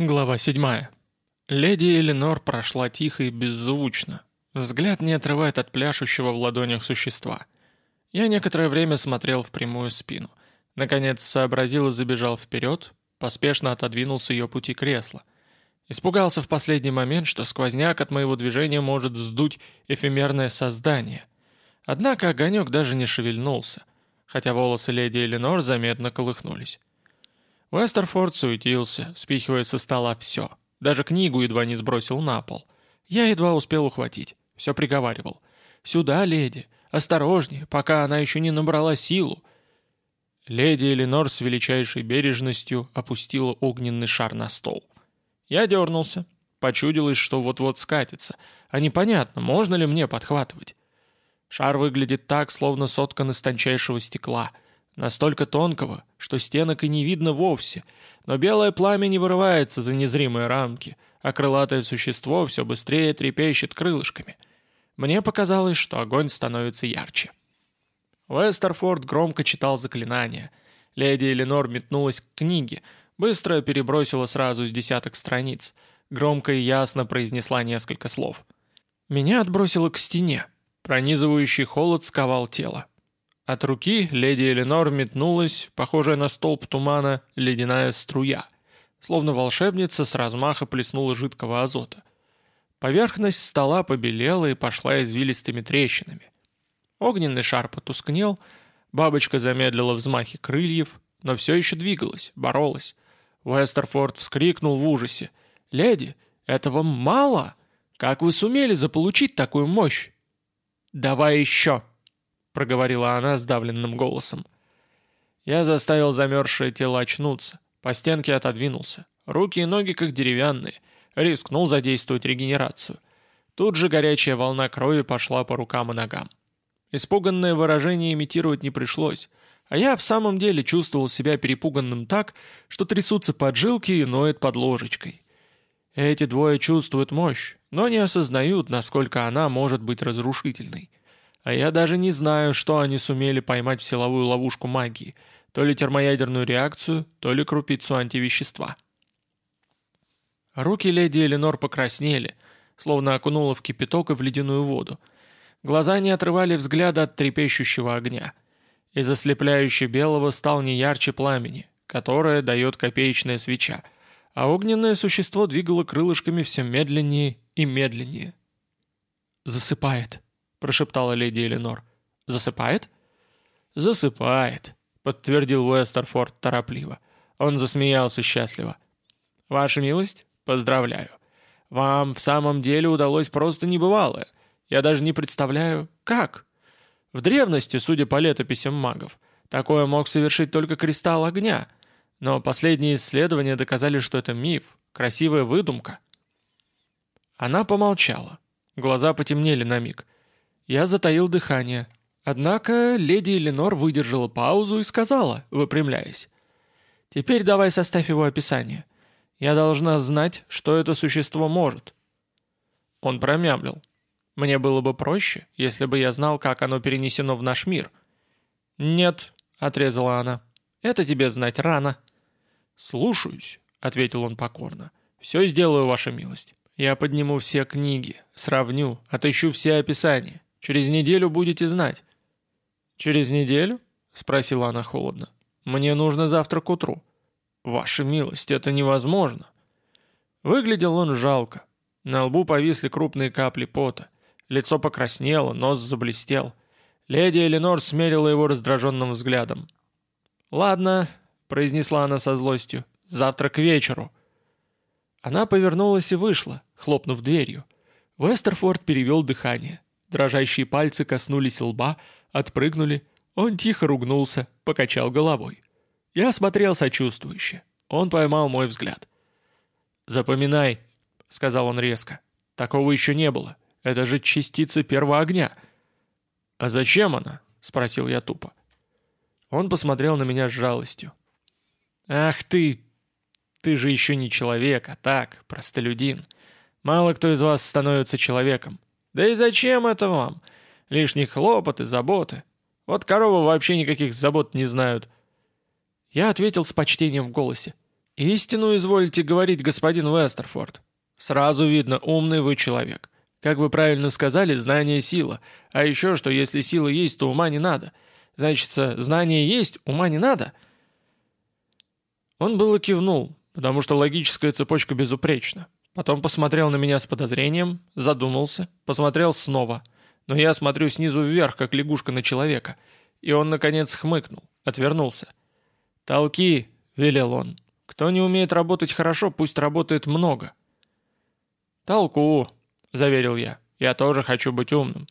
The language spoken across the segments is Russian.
Глава 7. Леди Эленор прошла тихо и беззвучно. Взгляд не отрывает от пляшущего в ладонях существа. Я некоторое время смотрел в прямую спину. Наконец сообразил и забежал вперед, поспешно отодвинул с ее пути кресло. Испугался в последний момент, что сквозняк от моего движения может сдуть эфемерное создание. Однако огонек даже не шевельнулся, хотя волосы леди Эленор заметно колыхнулись. Вестерфорд суетился, спихивая со стола все. Даже книгу едва не сбросил на пол. Я едва успел ухватить. Все приговаривал. «Сюда, леди! Осторожнее, пока она еще не набрала силу!» Леди Эленор с величайшей бережностью опустила огненный шар на стол. Я дернулся. Почудилось, что вот-вот скатится. А непонятно, можно ли мне подхватывать. Шар выглядит так, словно соткан из тончайшего стекла — Настолько тонкого, что стенок и не видно вовсе, но белое пламя не вырывается за незримые рамки, а крылатое существо все быстрее трепещет крылышками. Мне показалось, что огонь становится ярче. Вестерфорд громко читал заклинания. Леди Эленор метнулась к книге, быстро перебросила сразу с десяток страниц, громко и ясно произнесла несколько слов. Меня отбросило к стене. Пронизывающий холод сковал тело. От руки леди Эленор метнулась, похожая на столб тумана, ледяная струя. Словно волшебница с размаха плеснула жидкого азота. Поверхность стола побелела и пошла извилистыми трещинами. Огненный шар потускнел, бабочка замедлила взмахи крыльев, но все еще двигалась, боролась. Уэстерфорд вскрикнул в ужасе. «Леди, этого мало? Как вы сумели заполучить такую мощь?» «Давай еще!» Проговорила она сдавленным голосом. Я заставил замерзшее тело очнуться, по стенке отодвинулся. Руки и ноги как деревянные, рискнул задействовать регенерацию. Тут же горячая волна крови пошла по рукам и ногам. Испуганное выражение имитировать не пришлось, а я в самом деле чувствовал себя перепуганным так, что трясутся поджилки и ноет под ложечкой. Эти двое чувствуют мощь, но не осознают, насколько она может быть разрушительной. А я даже не знаю, что они сумели поймать в силовую ловушку магии. То ли термоядерную реакцию, то ли крупицу антивещества. Руки леди Эленор покраснели, словно окунула в кипяток и в ледяную воду. Глаза не отрывали взгляда от трепещущего огня. Из ослепляющей белого стал не ярче пламени, которое дает копеечная свеча, а огненное существо двигало крылышками все медленнее и медленнее. «Засыпает», — прошептала леди Эленор. «Засыпает?» «Засыпает», — подтвердил Уэстерфорд торопливо. Он засмеялся счастливо. «Ваша милость, поздравляю. Вам в самом деле удалось просто небывалое. Я даже не представляю, как. В древности, судя по летописям магов, такое мог совершить только кристалл огня. Но последние исследования доказали, что это миф, красивая выдумка». Она помолчала. Глаза потемнели на миг — я затаил дыхание. Однако леди Эленор выдержала паузу и сказала, выпрямляясь. «Теперь давай составь его описание. Я должна знать, что это существо может». Он промямлил. «Мне было бы проще, если бы я знал, как оно перенесено в наш мир». «Нет», — отрезала она, — «это тебе знать рано». «Слушаюсь», — ответил он покорно. «Все сделаю, ваша милость. Я подниму все книги, сравню, отыщу все описания. Через неделю будете знать». «Через неделю?» — спросила она холодно. «Мне нужно завтра к утру». «Ваша милость, это невозможно». Выглядел он жалко. На лбу повисли крупные капли пота. Лицо покраснело, нос заблестел. Леди Эленор смерила его раздраженным взглядом. «Ладно», — произнесла она со злостью, — «завтра к вечеру». Она повернулась и вышла, хлопнув дверью. Вестерфорд перевел дыхание. Дрожащие пальцы коснулись лба, отпрыгнули. Он тихо ругнулся, покачал головой. Я смотрел сочувствующе. Он поймал мой взгляд. «Запоминай», — сказал он резко. «Такого еще не было. Это же частица первого огня». «А зачем она?» — спросил я тупо. Он посмотрел на меня с жалостью. «Ах ты! Ты же еще не человек, а так, простолюдин. Мало кто из вас становится человеком. Да и зачем это вам? Лишние хлопоты, заботы. Вот коровы вообще никаких забот не знают. Я ответил с почтением в голосе. «Истину изволите говорить, господин Вестерфорд. Сразу видно, умный вы человек. Как вы правильно сказали, знание — сила. А еще, что если сила есть, то ума не надо. Значит, знание есть, ума не надо?» Он было кивнул, потому что логическая цепочка безупречна. Потом посмотрел на меня с подозрением, задумался, посмотрел снова. Но я смотрю снизу вверх, как лягушка на человека. И он, наконец, хмыкнул, отвернулся. «Толки!» — велел он. Кто не умеет работать хорошо, пусть работает много. «Толку», — заверил я. «Я тоже хочу быть умным».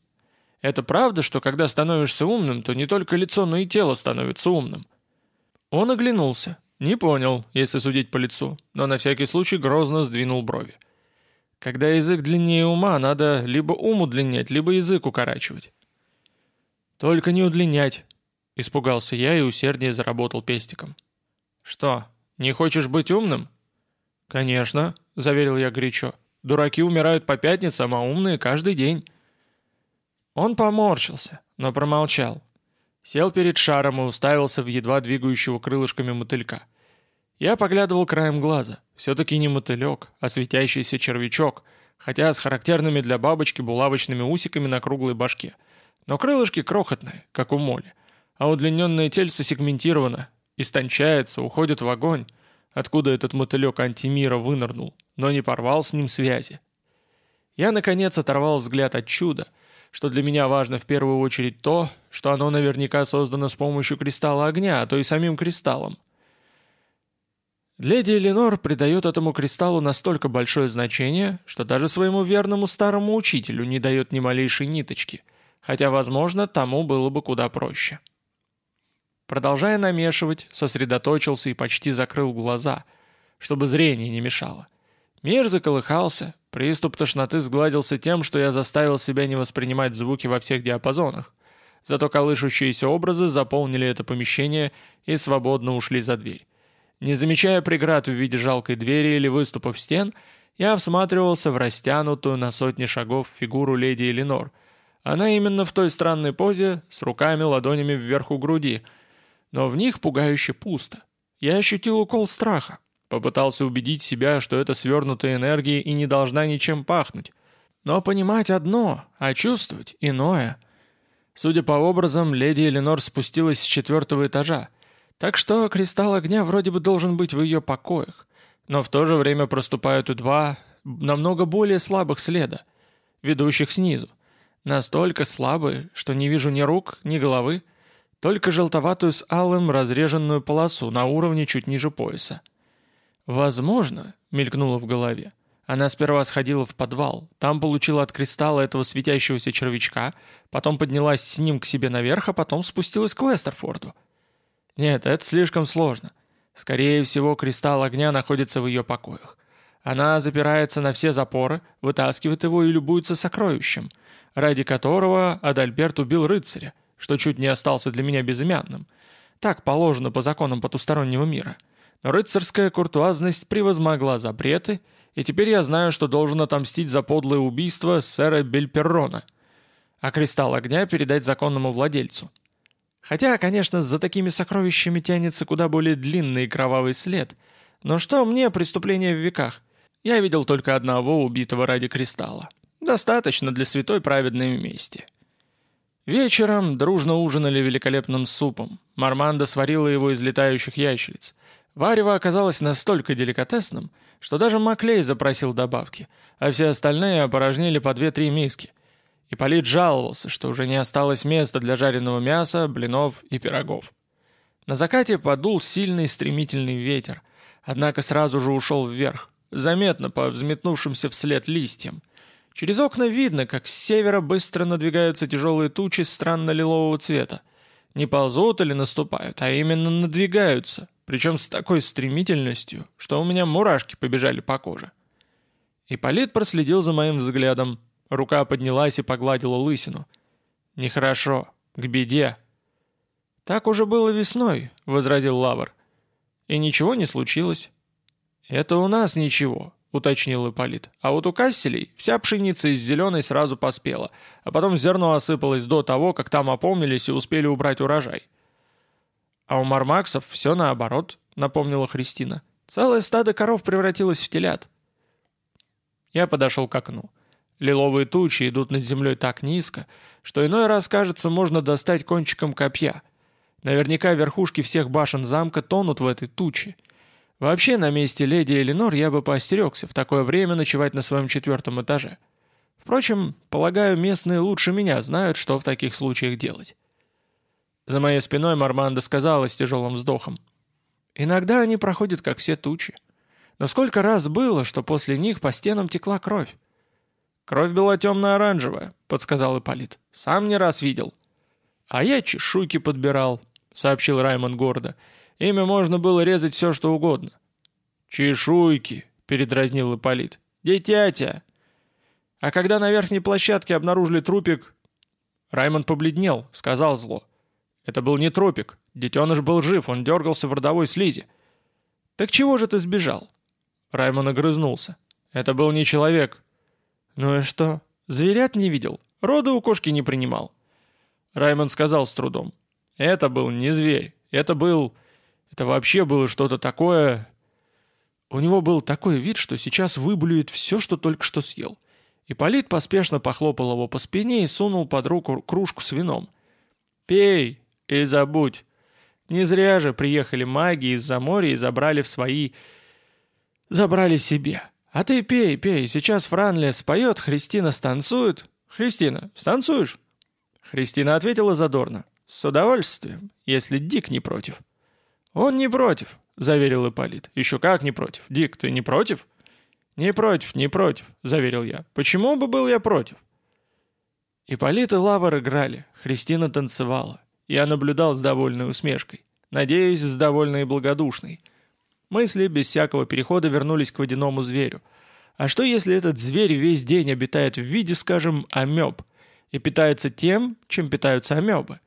«Это правда, что когда становишься умным, то не только лицо, но и тело становится умным?» Он оглянулся. Не понял, если судить по лицу, но на всякий случай грозно сдвинул брови. Когда язык длиннее ума, надо либо ум удлинять, либо язык укорачивать. «Только не удлинять», — испугался я и усерднее заработал пестиком. «Что, «Не хочешь быть умным?» «Конечно», — заверил я горячо. «Дураки умирают по пятницам, а умные каждый день». Он поморщился, но промолчал. Сел перед шаром и уставился в едва двигающего крылышками мотылька. Я поглядывал краем глаза. Все-таки не мотылек, а светящийся червячок, хотя с характерными для бабочки булавочными усиками на круглой башке. Но крылышки крохотные, как у моли, а удлиненное тельце сегментировано, истончается, уходит в огонь, откуда этот мотылек антимира вынырнул, но не порвал с ним связи. Я, наконец, оторвал взгляд от чуда, что для меня важно в первую очередь то, что оно наверняка создано с помощью кристалла огня, а то и самим кристаллом. Леди Эленор придает этому кристаллу настолько большое значение, что даже своему верному старому учителю не дает ни малейшей ниточки, хотя, возможно, тому было бы куда проще. Продолжая намешивать, сосредоточился и почти закрыл глаза, чтобы зрение не мешало. Мир заколыхался, приступ тошноты сгладился тем, что я заставил себя не воспринимать звуки во всех диапазонах. Зато колышущиеся образы заполнили это помещение и свободно ушли за дверь. Не замечая преград в виде жалкой двери или выступов стен, я всматривался в растянутую на сотни шагов фигуру леди Эленор. Она именно в той странной позе, с руками ладонями вверх у груди — но в них пугающе пусто. Я ощутил укол страха. Попытался убедить себя, что это свернутая энергия и не должна ничем пахнуть. Но понимать одно, а чувствовать иное. Судя по образам, леди Эленор спустилась с четвертого этажа. Так что кристалл огня вроде бы должен быть в ее покоях. Но в то же время проступают и два намного более слабых следа, ведущих снизу. Настолько слабые, что не вижу ни рук, ни головы, только желтоватую с алым разреженную полосу на уровне чуть ниже пояса. «Возможно», — мелькнуло в голове, она сперва сходила в подвал, там получила от кристалла этого светящегося червячка, потом поднялась с ним к себе наверх, а потом спустилась к Вестерфорду. Нет, это слишком сложно. Скорее всего, кристалл огня находится в ее покоях. Она запирается на все запоры, вытаскивает его и любуется сокровищем, ради которого Адальберт убил рыцаря что чуть не остался для меня безымянным. Так положено по законам потустороннего мира. Рыцарская куртуазность превозмогла запреты, и теперь я знаю, что должен отомстить за подлое убийство сэра Бельперрона, а кристалл огня передать законному владельцу. Хотя, конечно, за такими сокровищами тянется куда более длинный кровавый след. Но что мне преступление в веках? Я видел только одного убитого ради кристалла. Достаточно для святой праведной мести. Вечером дружно ужинали великолепным супом. Марманда сварила его из летающих ящериц. Варево оказалось настолько деликатесным, что даже Маклей запросил добавки, а все остальные опорожнили по две-три миски. Ипполит жаловался, что уже не осталось места для жареного мяса, блинов и пирогов. На закате подул сильный стремительный ветер, однако сразу же ушел вверх, заметно по взметнувшимся вслед листьям. Через окна видно, как с севера быстро надвигаются тяжелые тучи странно-лилового цвета. Не ползут или наступают, а именно надвигаются, причем с такой стремительностью, что у меня мурашки побежали по коже. Ипполит проследил за моим взглядом. Рука поднялась и погладила лысину. «Нехорошо. К беде». «Так уже было весной», — возразил Лавр. «И ничего не случилось». «Это у нас ничего. — уточнил Ипполит. «А вот у Касселей вся пшеница из зеленой сразу поспела, а потом зерно осыпалось до того, как там опомнились и успели убрать урожай». «А у Мармаксов все наоборот», — напомнила Христина. Целое стадо коров превратилось в телят. Я подошел к окну. Лиловые тучи идут над землей так низко, что иной раз, кажется, можно достать кончиком копья. Наверняка верхушки всех башен замка тонут в этой туче. Вообще, на месте леди Эленор я бы поостерегся в такое время ночевать на своем четвертом этаже. Впрочем, полагаю, местные лучше меня знают, что в таких случаях делать. За моей спиной Марманда сказала с тяжелым вздохом. «Иногда они проходят, как все тучи. Но сколько раз было, что после них по стенам текла кровь? «Кровь была темно-оранжевая», — подсказал Ипполит. «Сам не раз видел». «А я чешуйки подбирал», — сообщил Раймон гордо. «Ими можно было резать все, что угодно». «Чешуйки», — передразнил Ипполит. «Дитятя!» А когда на верхней площадке обнаружили трупик... Раймон побледнел, сказал зло. «Это был не трупик. Детеныш был жив, он дергался в родовой слизи». «Так чего же ты сбежал?» Раймон огрызнулся. «Это был не человек, «Ну и что? Зверят не видел? Роды у кошки не принимал?» Раймонд сказал с трудом. «Это был не зверь. Это был... Это вообще было что-то такое...» У него был такой вид, что сейчас выблюет все, что только что съел. Ипполит поспешно похлопал его по спине и сунул под руку кружку с вином. «Пей и забудь. Не зря же приехали маги из-за моря и забрали в свои... забрали себе. «А ты пей, пей, сейчас Франли споет, Христина станцует. Христина, станцуешь?» Христина ответила задорно. «С удовольствием, если Дик не против». «Он не против», — заверил Ипполит. «Еще как не против. Дик, ты не против?» «Не против, не против», — заверил я. «Почему бы был я против?» Ипполит и Лавр играли, Христина танцевала. Я наблюдал с довольной усмешкой. Надеюсь, с довольной и благодушной. Мысли без всякого перехода вернулись к водяному зверю. А что если этот зверь весь день обитает в виде, скажем, амеб, и питается тем, чем питаются амебы?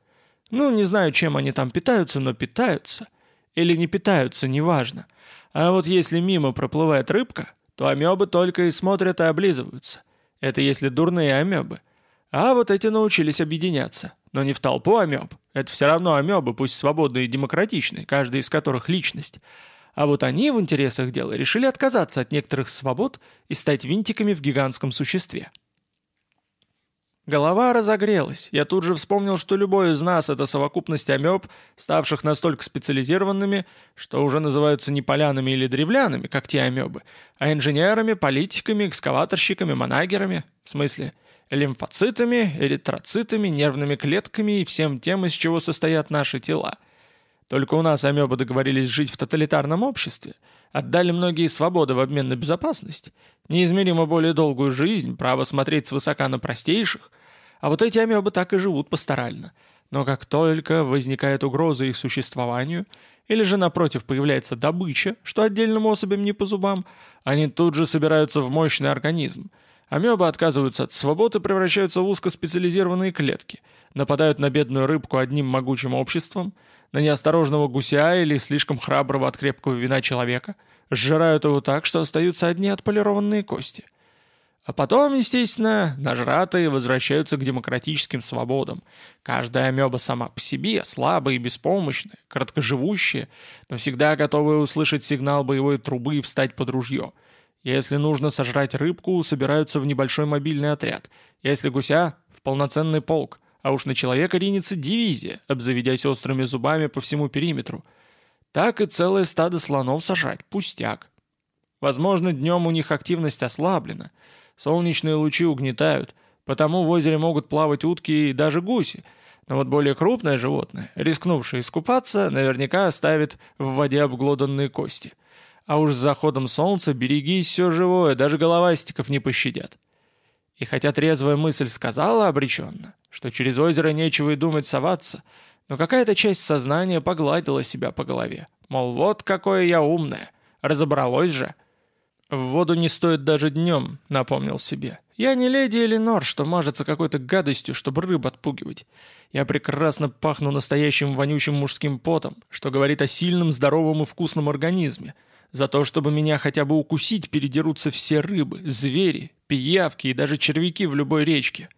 Ну, не знаю, чем они там питаются, но питаются. Или не питаются, неважно. А вот если мимо проплывает рыбка, то амебы только и смотрят и облизываются. Это если дурные амебы. А вот эти научились объединяться. Но не в толпу амеб. Это все равно амебы, пусть свободные и демократичные, каждый из которых личность. А вот они в интересах дела решили отказаться от некоторых свобод и стать винтиками в гигантском существе. Голова разогрелась. Я тут же вспомнил, что любой из нас — это совокупность амеб, ставших настолько специализированными, что уже называются не полянами или древлянами, как те амебы, а инженерами, политиками, экскаваторщиками, манагерами, в смысле лимфоцитами, эритроцитами, нервными клетками и всем тем, из чего состоят наши тела — только у нас амебы договорились жить в тоталитарном обществе, отдали многие свободы в обмен на безопасность, неизмеримо более долгую жизнь, право смотреть свысока на простейших, а вот эти амебы так и живут пасторально. Но как только возникает угроза их существованию, или же напротив появляется добыча, что отдельным особям не по зубам, они тут же собираются в мощный организм. Амебы отказываются от свободы превращаются в узкоспециализированные клетки, нападают на бедную рыбку одним могучим обществом – на неосторожного гуся или слишком храброго от крепкого вина человека, сжирают его так, что остаются одни отполированные кости. А потом, естественно, нажратые возвращаются к демократическим свободам. Каждая амеба сама по себе, слабая и беспомощная, короткоживущая, но всегда готовая услышать сигнал боевой трубы и встать под ружье. Если нужно сожрать рыбку, собираются в небольшой мобильный отряд. Если гуся — в полноценный полк а уж на человека ринется дивизия, обзаведясь острыми зубами по всему периметру. Так и целое стадо слонов сажать, пустяк. Возможно, днем у них активность ослаблена, солнечные лучи угнетают, потому в озере могут плавать утки и даже гуси, но вот более крупное животное, рискнувшее искупаться, наверняка оставит в воде обглоданные кости. А уж с заходом солнца берегись все живое, даже головастиков не пощадят. И хотя трезвая мысль сказала обреченно, что через озеро нечего и думать соваться, но какая-то часть сознания погладила себя по голове. Мол, вот какое я умное, разобралось же. В воду не стоит даже днем, напомнил себе. Я не леди Эленор, что мажется какой-то гадостью, чтобы рыб отпугивать. Я прекрасно пахну настоящим вонючим мужским потом, что говорит о сильном, здоровом и вкусном организме. За то, чтобы меня хотя бы укусить, передерутся все рыбы, звери, пиявки и даже червяки в любой речке.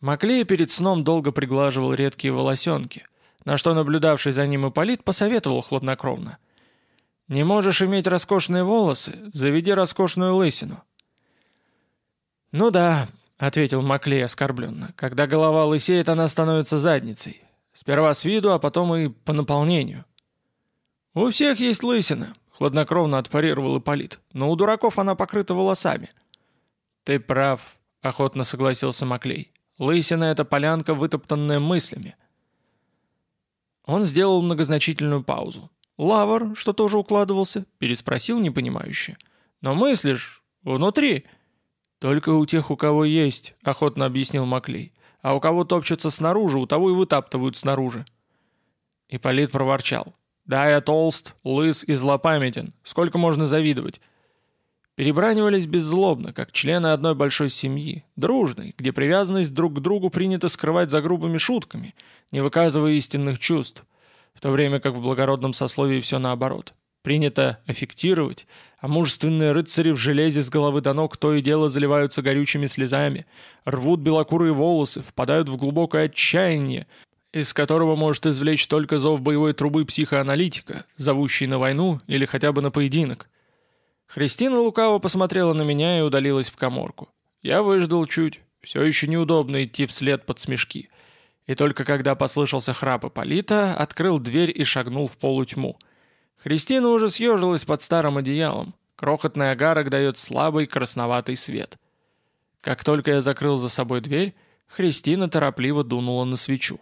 Маклей перед сном долго приглаживал редкие волосенки, на что наблюдавший за ним Ипполит посоветовал хладнокровно. Не можешь иметь роскошные волосы? Заведи роскошную лысину». «Ну да», — ответил Маклей оскорбленно. «Когда голова лысеет, она становится задницей. Сперва с виду, а потом и по наполнению». «У всех есть лысина», — хладнокровно отпарировал Ипполит. «Но у дураков она покрыта волосами». «Ты прав», — охотно согласился Маклей. «Лысина — это полянка, вытоптанная мыслями». Он сделал многозначительную паузу. «Лавр, что тоже укладывался?» — переспросил непонимающе. «Но мыслишь, внутри...» «Только у тех, у кого есть», — охотно объяснил Маклей. «А у кого топчется снаружи, у того и вытаптывают снаружи». Ипполит проворчал. «Да, я толст, лыс и злопамятен. Сколько можно завидовать?» Перебранивались беззлобно, как члены одной большой семьи, дружной, где привязанность друг к другу принято скрывать за грубыми шутками, не выказывая истинных чувств, в то время как в благородном сословии все наоборот. Принято аффектировать, а мужественные рыцари в железе с головы до ног то и дело заливаются горючими слезами, рвут белокурые волосы, впадают в глубокое отчаяние, из которого может извлечь только зов боевой трубы психоаналитика, зовущий на войну или хотя бы на поединок. Христина лукаво посмотрела на меня и удалилась в коморку. Я выждал чуть, все еще неудобно идти вслед под смешки. И только когда послышался храп Ипполита, открыл дверь и шагнул в полутьму — Христина уже съежилась под старым одеялом. Крохотный агарок дает слабый красноватый свет. Как только я закрыл за собой дверь, Христина торопливо дунула на свечу.